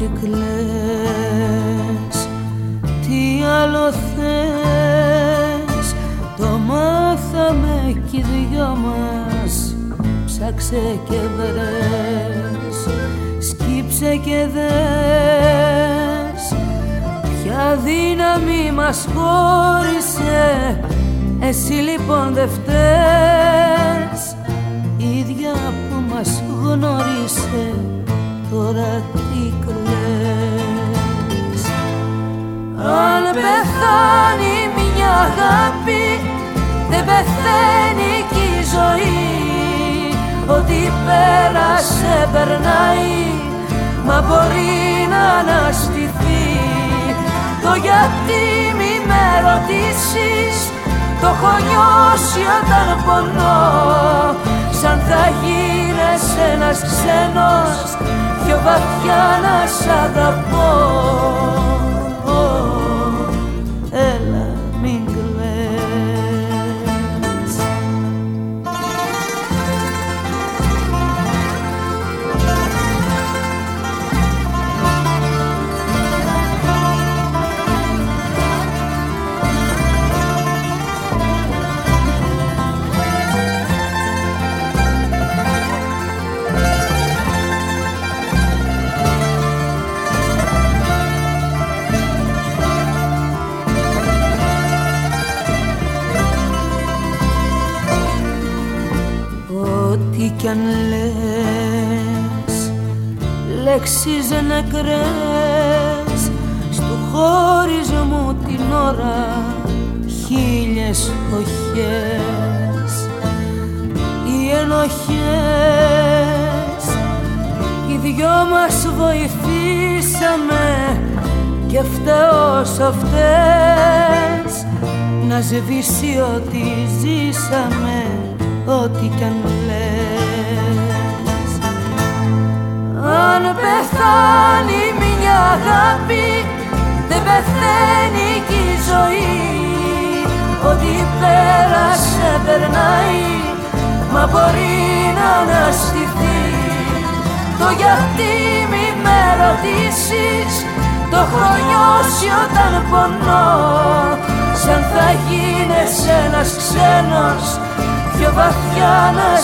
γιατί κλαις. Τι άλλο θες. Το μάθαμε κι οι δυο μας. Ψάξε και βρες. Σκύψε και δες. Ποια δύναμη μας χώρισε. Εσύ λοιπόν δεν φταίς ίδια που μας γνώρισε. Τώρα πεθαίνει κι η ζωή. Ό,τι πέρασε περνάει μα μπορεί να αναστηθεί. Το γιατί μη με ρωτήσεις το έχω νιώσει όταν πονώ. Σαν θα γίνεις ένας ξένος πιο βαθιά να σ' αγαπώ Ό,τι κι αν λες. Λέξεις νεκρές Στου χωρισμού την ώρα Χίλιες οχές Οι ενοχές Οι δυο μας βοηθήσαμε Και φταίω σ' αυτές. Να σβήσει ό,τι ζήσαμε ό,τι κι αν λες. Αν πεθάνει μια αγάπη δεν πεθαίνει κι η ζωή. Ό,τι πέρασε περνάει μα μπορεί να αναστηθεί. Το γιατί μη με ρωτήσεις το έχω νιώσει όταν πονώ. Σαν θα γίνεις ένας ξένος πιο βαθιά να